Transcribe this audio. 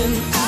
something.